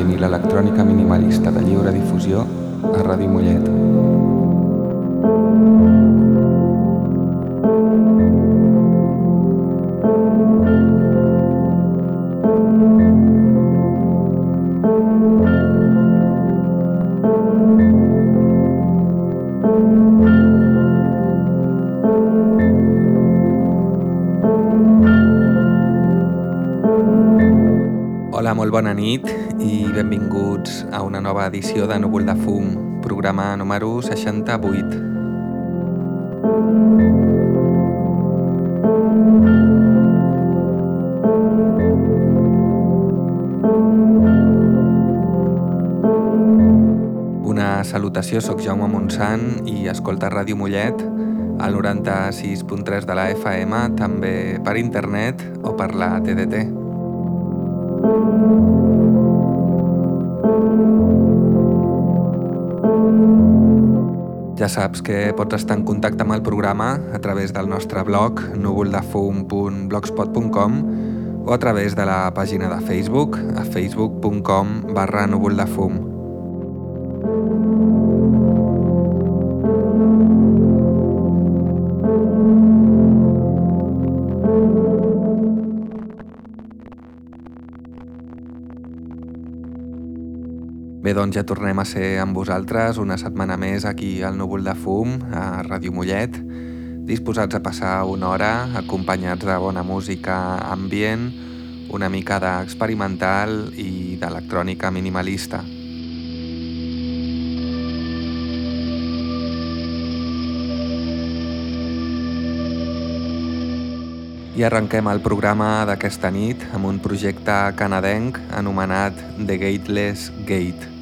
música ambient i nova edició de Núvol de Fum, programa número 68. Una salutació, sóc Jaume Montsant i escolta Ràdio Mollet al 96.3 de la FM, també per internet o per la TDT. Ja saps que pots estar en contacte amb el programa a través del nostre blog núvoldefum.blogspot.com o a través de la pàgina de Facebook a facebook.com barra núvoldefum. Doncs ja tornem a ser amb vosaltres una setmana més aquí al Núvol de Fum, a Ràdio Mollet, disposats a passar una hora acompanyats de bona música ambient, una mica d'experimental i d'electrònica minimalista. I arrenquem el programa d'aquesta nit amb un projecte canadenc anomenat The Gateless Gate.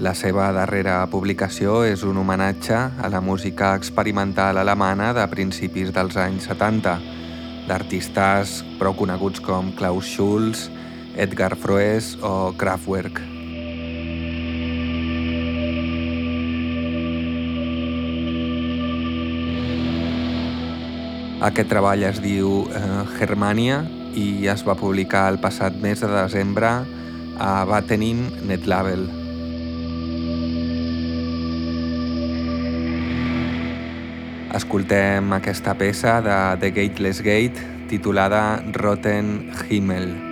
La seva darrera publicació és un homenatge a la música experimental alemana de principis dels anys 70, d'artistes prou coneguts com Klaus Schulz, Edgar Froes o Kraftwerk. Aquest treball es diu eh, Germania i es va publicar el passat mes de desembre a Watenin Netlabel. Escoltem aquesta peça de The Gateless Gate titulada Rotten Himmel.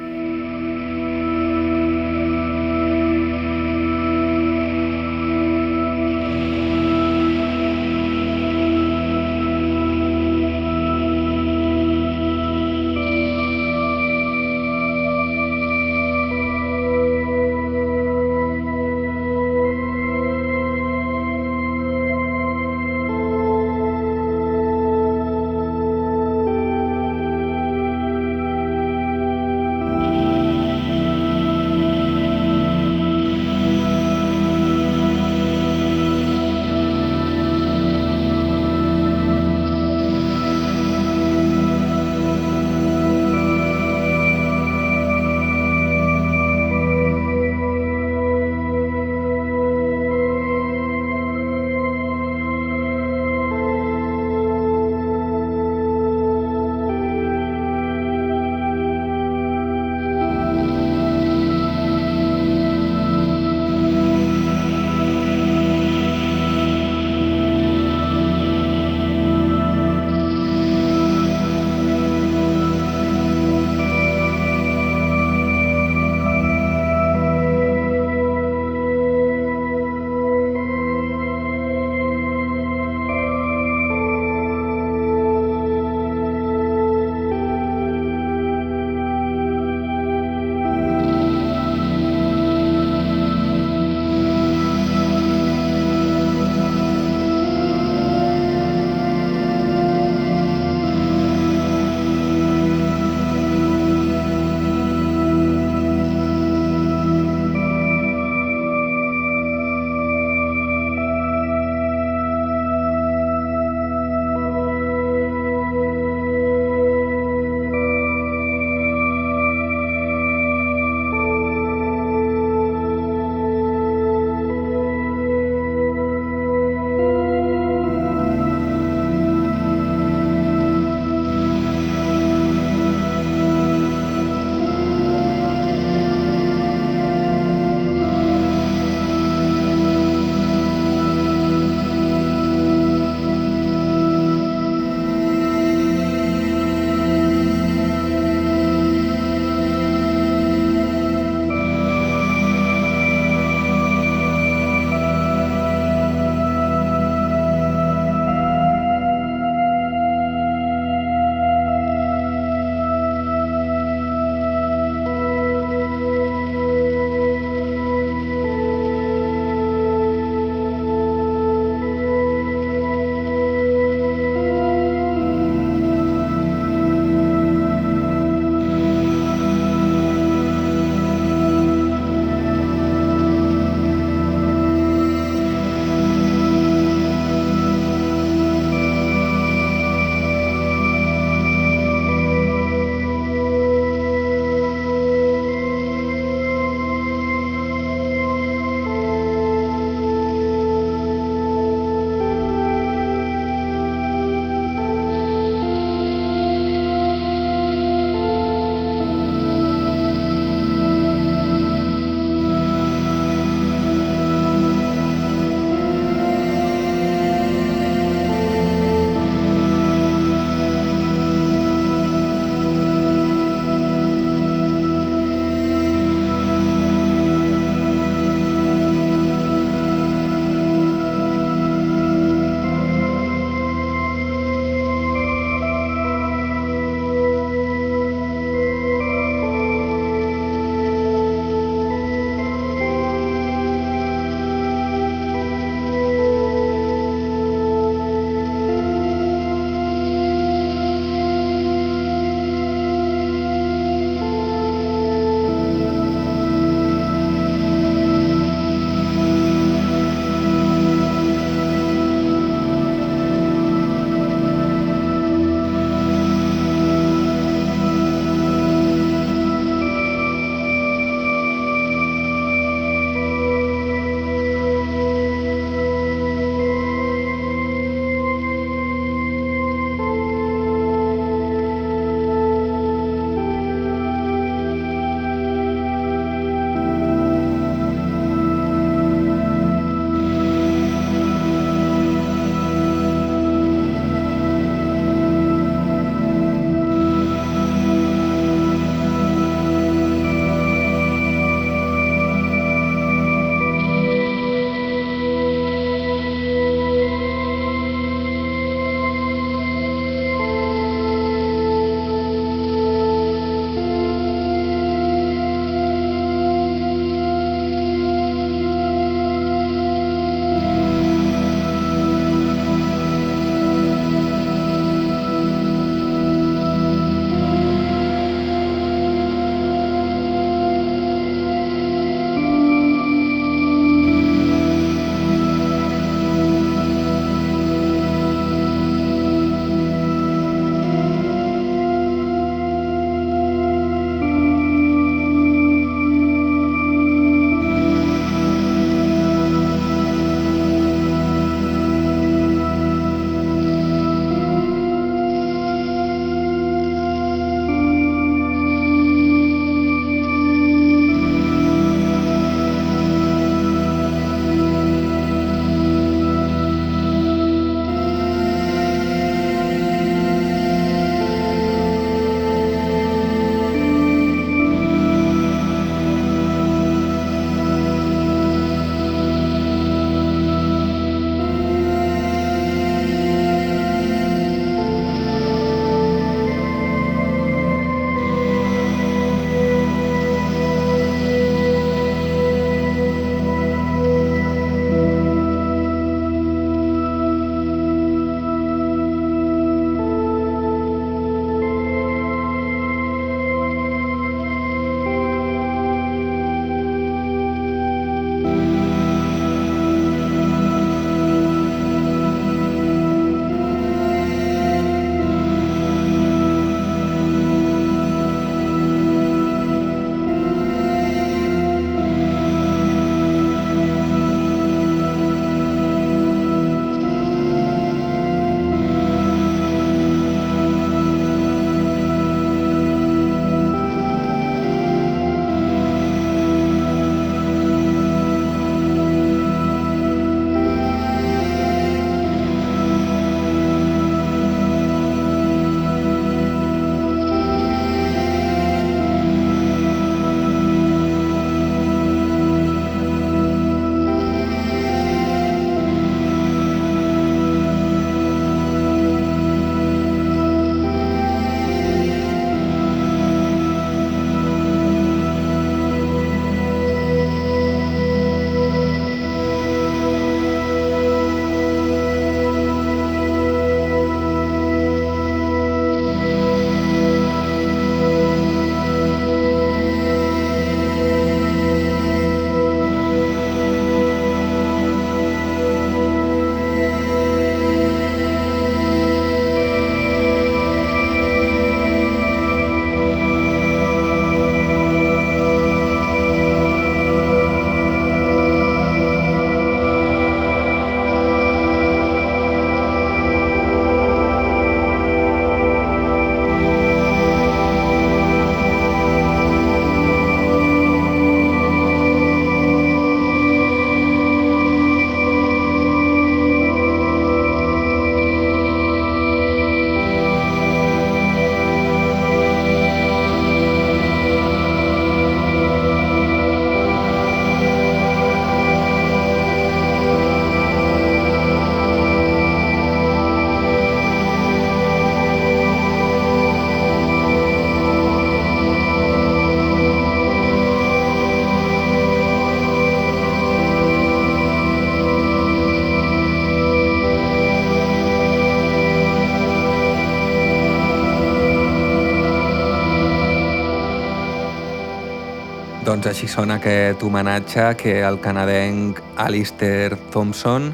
Doncs així sona aquest homenatge que el canadenc Alistair Thompson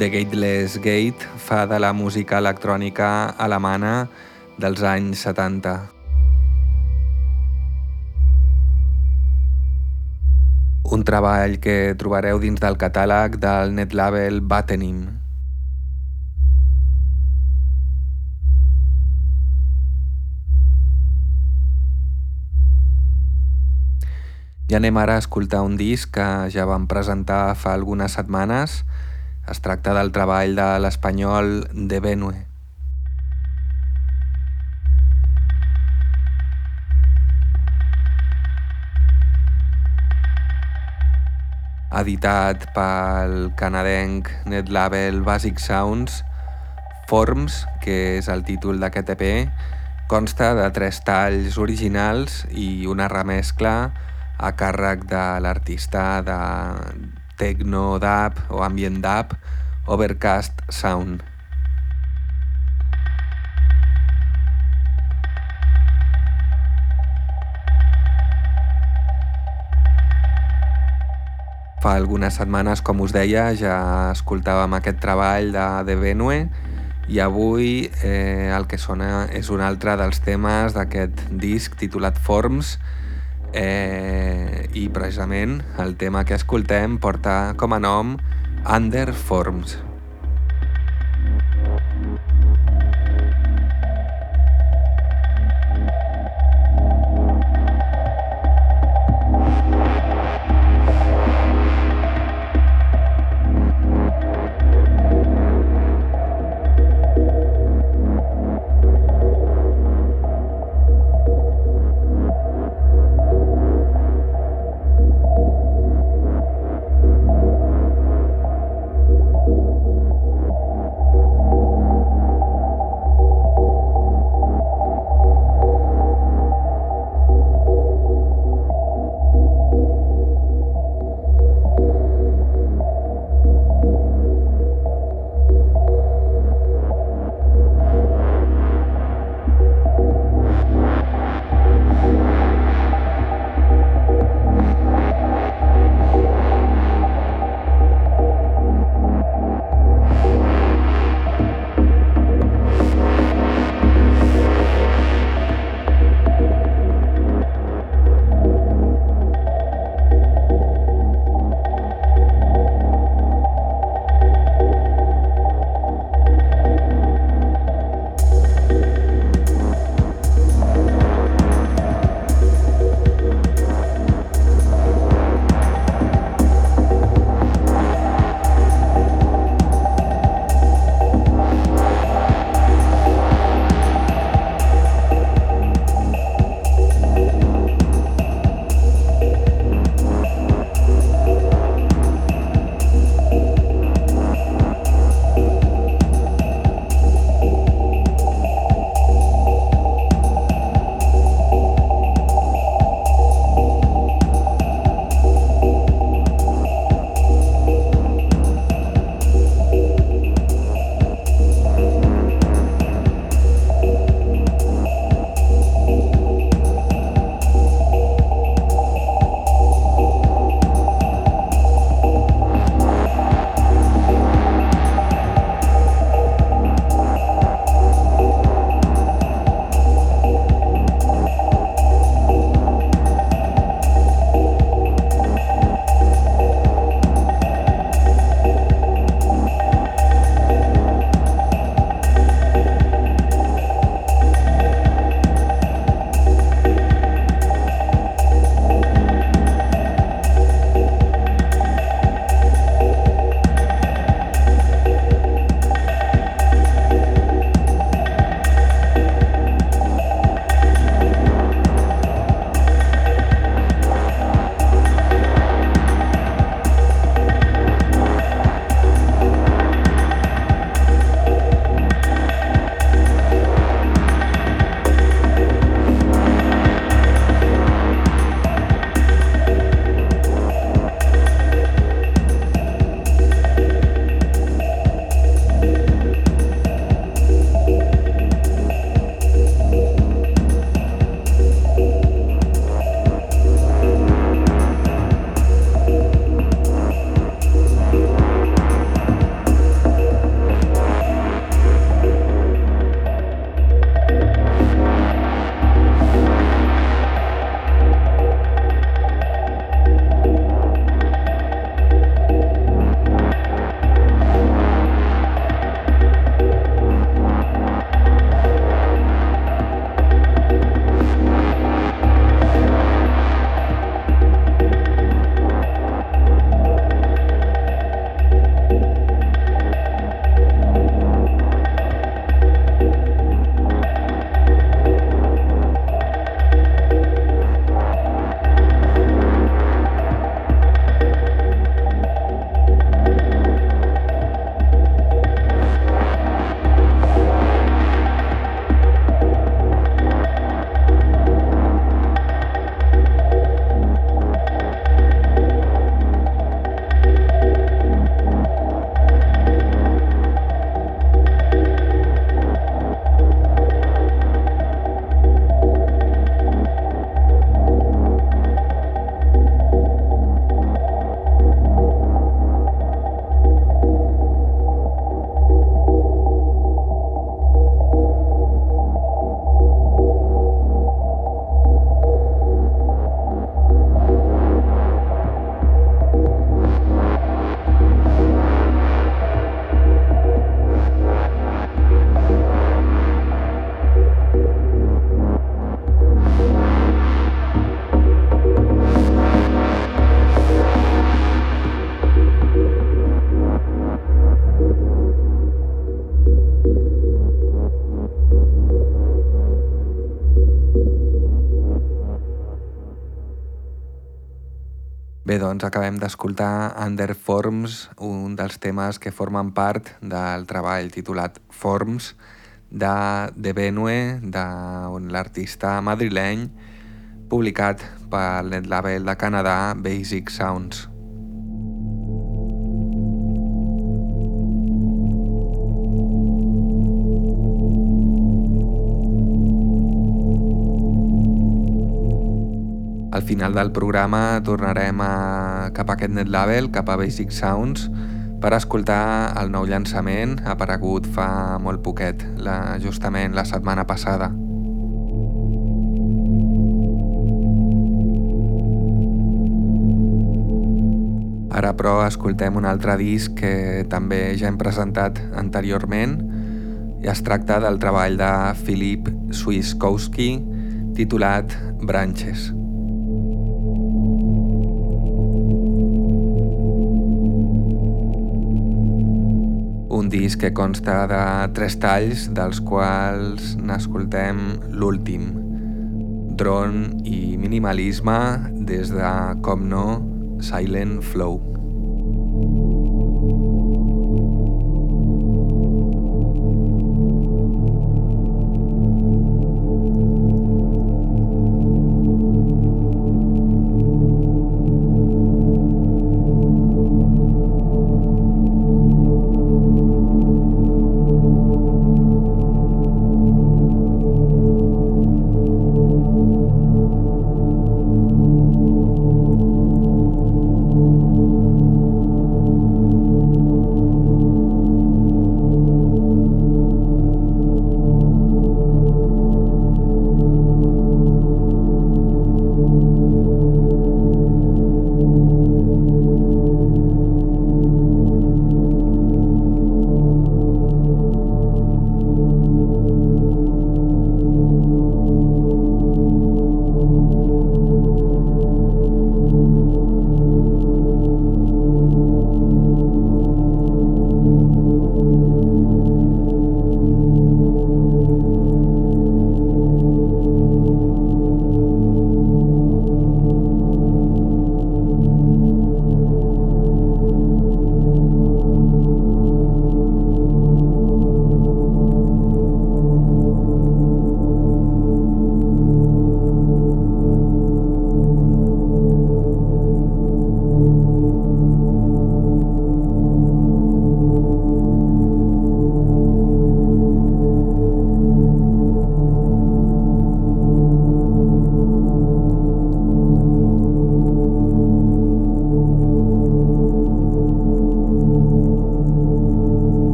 de Gateless Gate fa de la música electrònica alemana dels anys 70. Un treball que trobareu dins del catàleg del netlabel Batenim. I anem ara a escoltar un disc que ja vam presentar fa algunes setmanes. Es tracta del treball de l'espanyol de Benue. Editat pel canadenc netlabel Basic Sounds, Forms, que és el títol d'aquest EP, consta de tres talls originals i una remescla a càrrec de l'artista de techno dub o ambient dub Overcast Sound. Fa algunes setmanes, com us deia, ja escoltàvem aquest treball de De Benue i avui eh, el que sona és un altre dels temes d'aquest disc titulat Forms, eh, i precisament el tema que escoltem porta com a nom Underforms. Bé, doncs acabem d'escoltar Under Forms, un dels temes que formen part del treball titulat Forms de De Benue, de l'artista madrileny, publicat pel net label de Canadà Basic Sounds. Al final del programa tornarem a, cap a aquest net label, cap a Basic Sounds, per escoltar el nou llançament aparegut fa molt poquet, la, justament la setmana passada. Ara però escoltem un altre disc que també ja hem presentat anteriorment i es tracta del treball de Filip Swiskowski titulat Branches. Un disc que consta de tres talls, dels quals n'escoltem l'últim, Drone i minimalisme des de, com no, Silent Flow.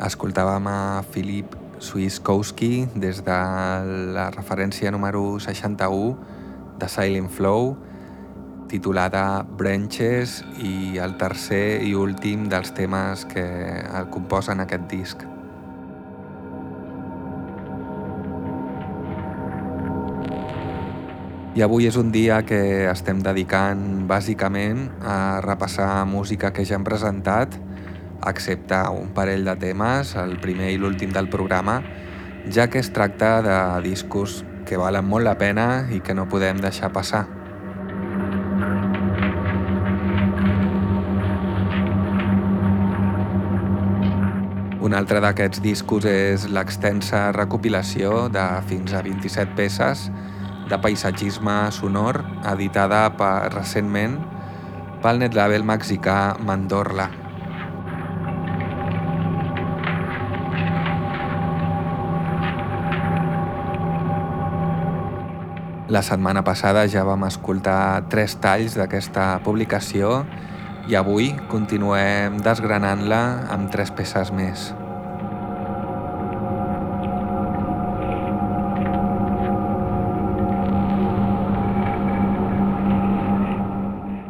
Escoltàvem a Filip Swiskowski des de la referència número 61 de Silent Flow, titulada Branches i el tercer i últim dels temes que el composen aquest disc. I avui és un dia que estem dedicant bàsicament a repassar música que ja hem presentat, excepte un parell de temes, el primer i l'últim del programa, ja que es tracta de discos que valen molt la pena i que no podem deixar passar. Un altre d'aquests discos és l'extensa recopilació de fins a 27 peces de paisatgisme sonor editada per, recentment pel netlabel mexicà Mandorla. La setmana passada ja vam escoltar tres talls d'aquesta publicació i avui continuem desgranant-la amb tres peces més.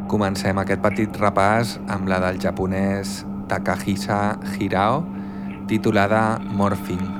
Comencem aquest petit repàs amb la del japonès Takahisa Hirao, titulada Morphing.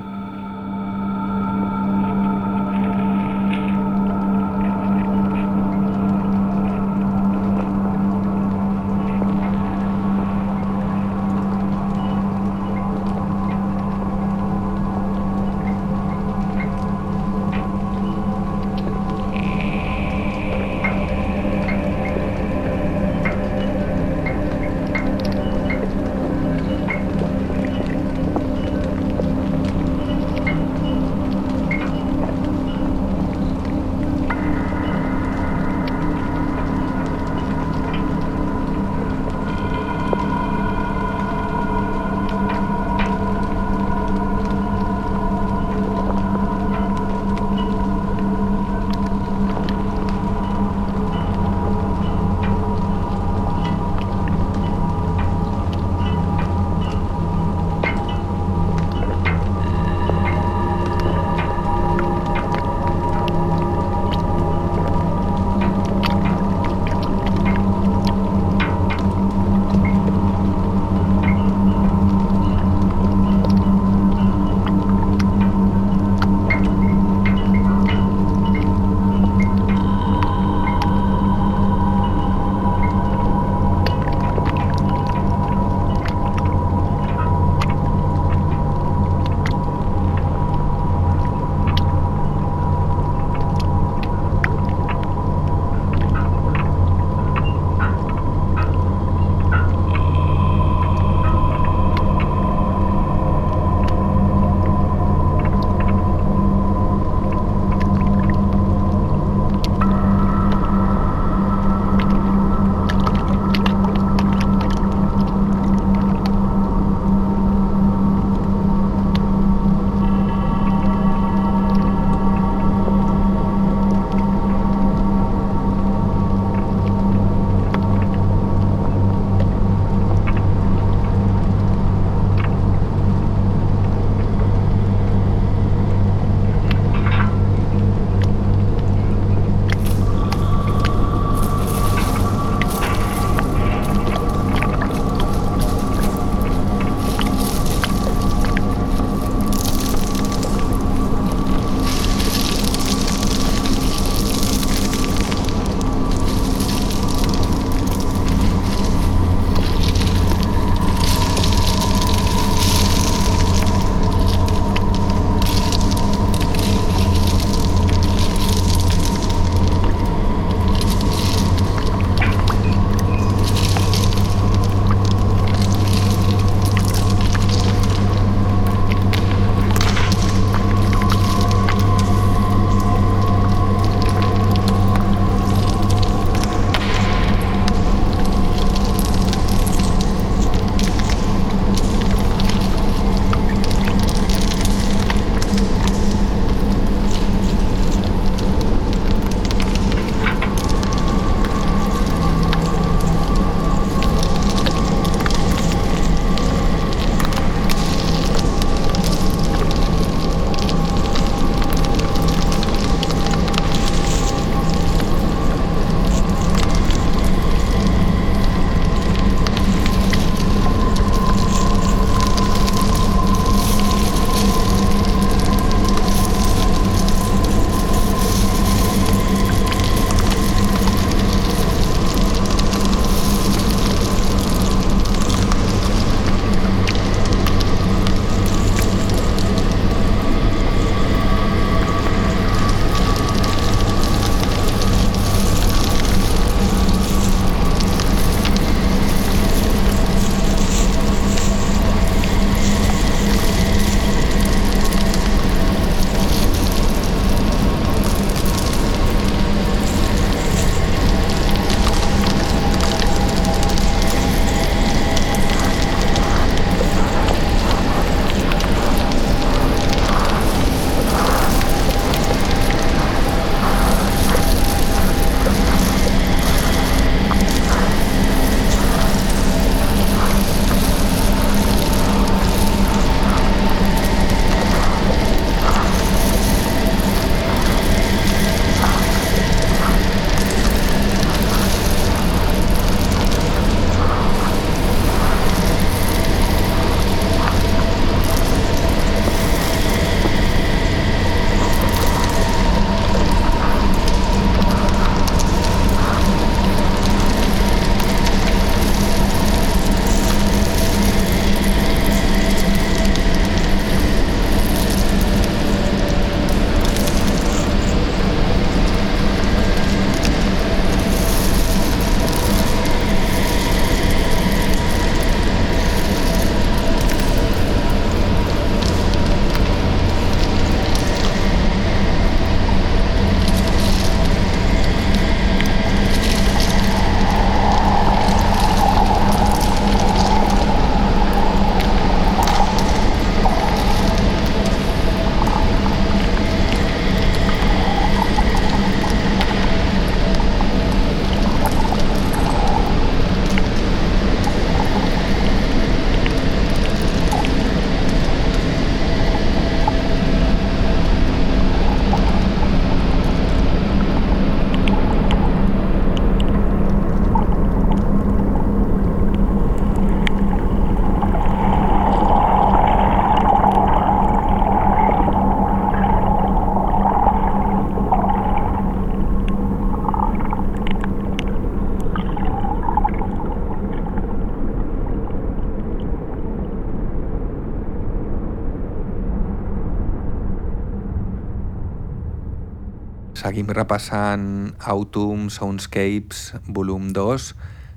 Repassant Autumn Soundscapes volum 2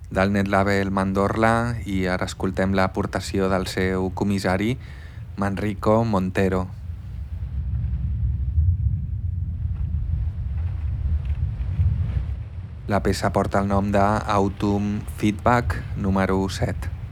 del netlabel Mandorla i ara escoltem l'aportació del seu comissari Manrico Montero. La peça porta el nom d'Autumn Feedback número 7.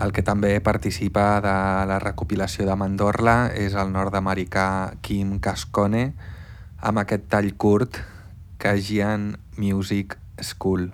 El que també participa de la recopilació de Mandorla és el nord-americà Kim Cascone amb aquest tall curt Kajian Music School.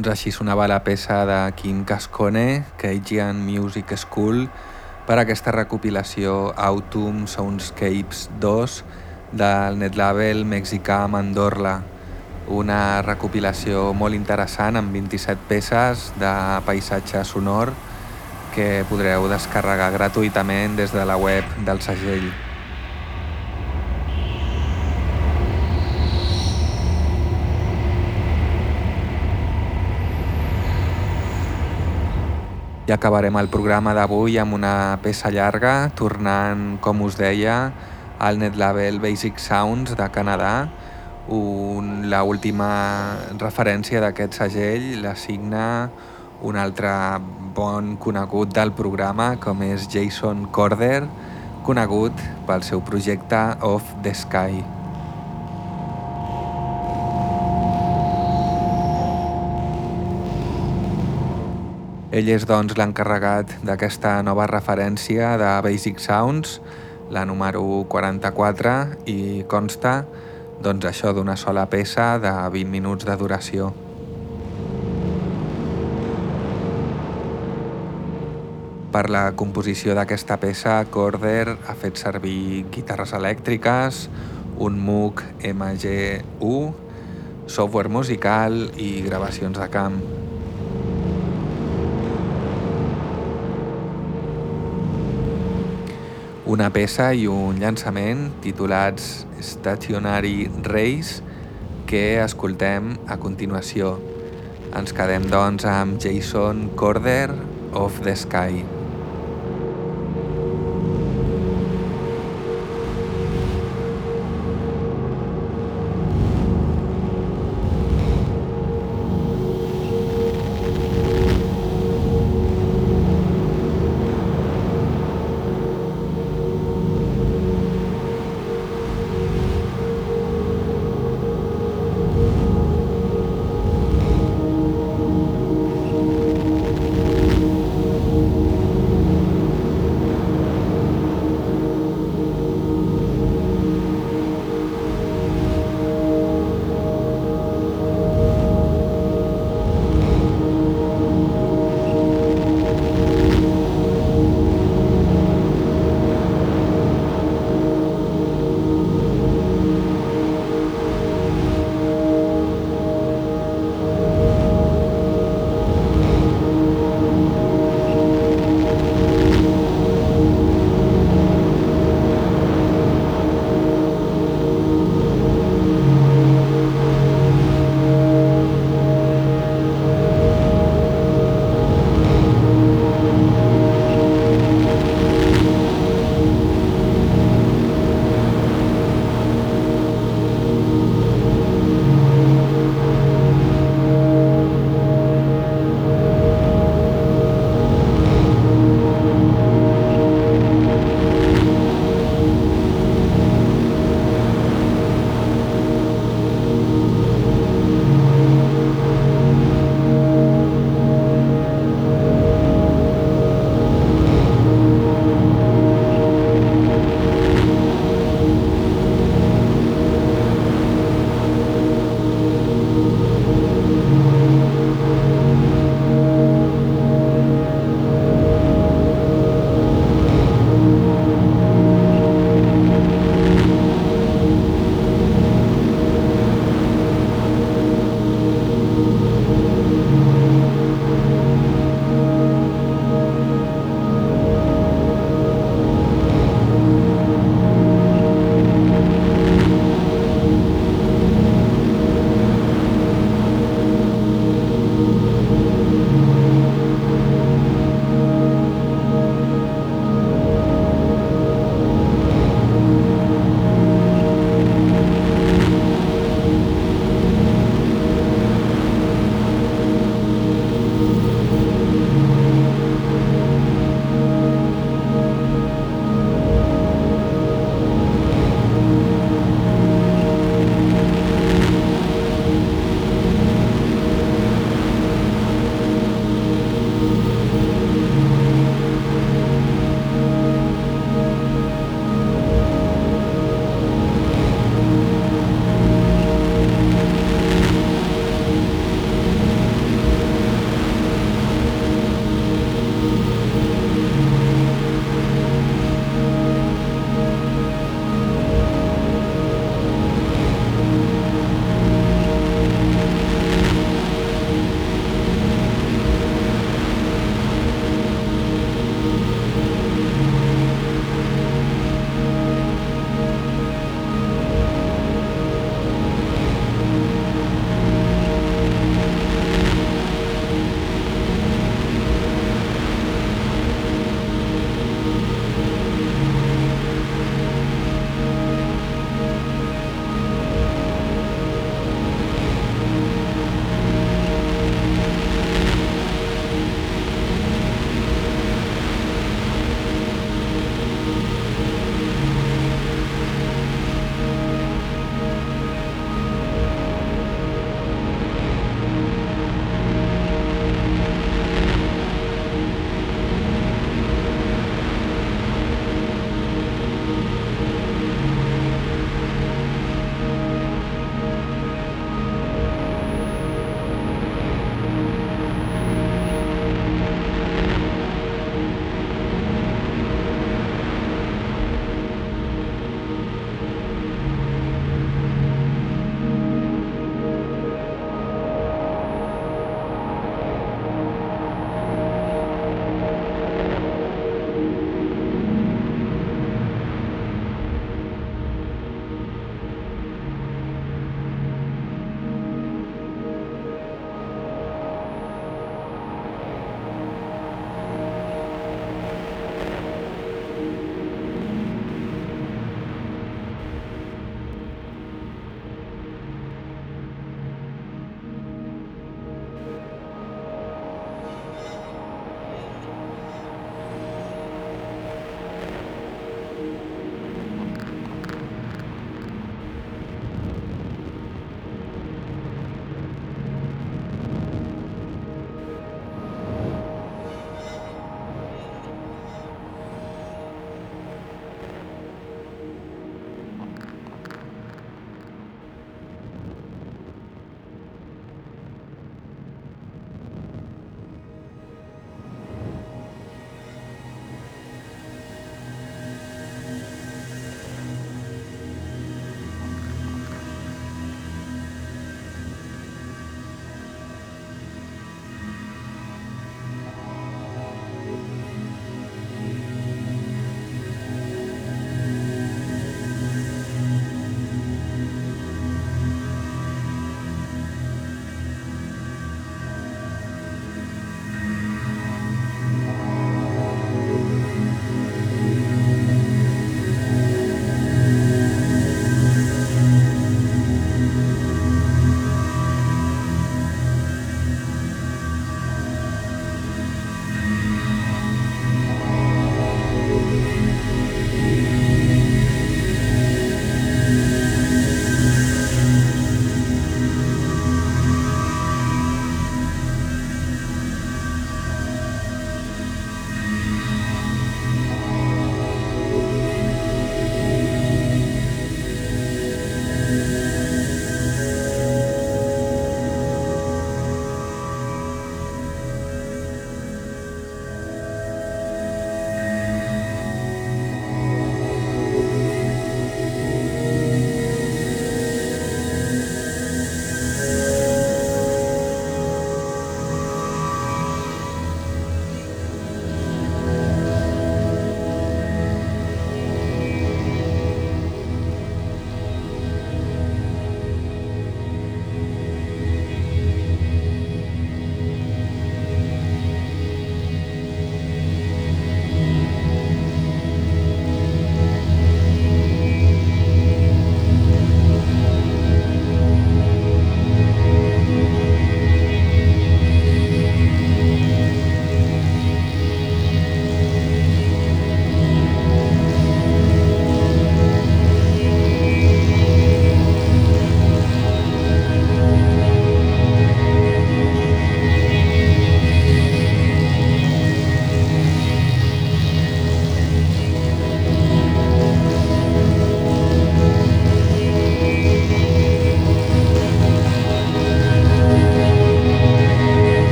Doncs així sonava la peça de Kim Cascone, Cajun Music School, per aquesta recopilació Autumn Soundscapes 2 del netlabel mexicà Mandorla. Una recopilació molt interessant amb 27 peces de paisatge sonor que podreu descarregar gratuïtament des de la web del segell. I acabarem el programa d'avui amb una peça llarga, tornant, com us deia, al netlabel Basic Sounds de Canadà. Un, la última referència d'aquest segell la signa un altre bon conegut del programa com és Jason Corder, conegut pel seu projecte Off the Sky. Ell és doncs l'encarregat d'aquesta nova referència de Basic Sounds, la número 44, i consta doncs això d'una sola peça de 20 minuts de duració. Per la composició d'aquesta peça, Corder ha fet servir guitarres elèctriques, un Moog MG1, software musical i gravacions de camp. Una peça i un llançament titulats Stationary Race que escoltem a continuació. Ens quedem doncs amb Jason Corder of the Sky.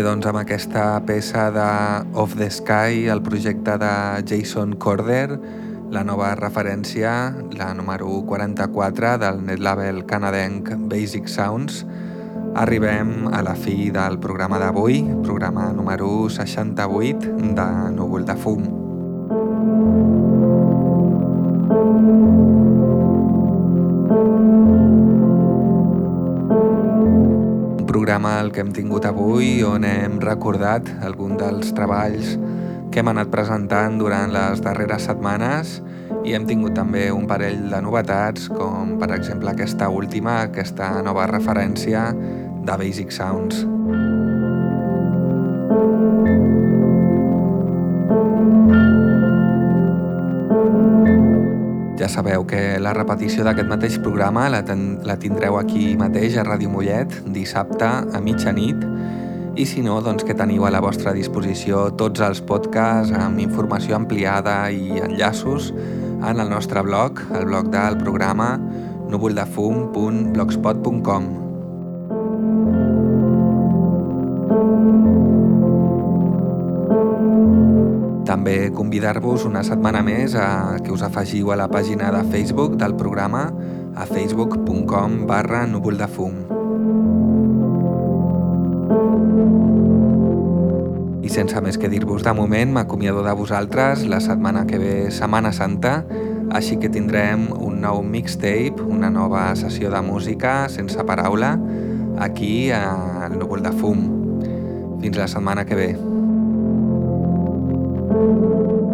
Bé, doncs amb aquesta peça de Off the Sky, el projecte de Jason Corder, la nova referència, la número 44 del net label canadenc Basic Sounds, arribem a la fi del programa d'avui, programa número 68 de Núvol de Fum. Programa el que hem tingut avui on hem recordat algun dels treballs que hem anat presentant durant les darreres setmanes i hem tingut també un parell de novetats com per exemple aquesta última, aquesta nova referència de Basic Sounds. Ja sabeu que la repetició d'aquest mateix programa la, ten la tindreu aquí mateix a Ràdio Mollet dissabte a mitjanit. I si no, doncs que teniu a la vostra disposició tots els podcasts amb informació ampliada i enllaços en el nostre blog, el blog del programa núvoldefum.blogspot.com També convidar-vos una setmana més a que us afegiu a la pàgina de Facebook del programa a facebook.com barra núvol de fum. I sense més que dir-vos de moment, m'acomiado de vosaltres la setmana que ve Setmana Santa, així que tindrem un nou mixtape, una nova sessió de música sense paraula, aquí al Núvol de Fum. Fins la setmana que ve. thank you